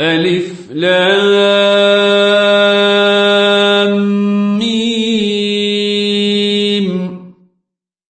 ألف لام ميم.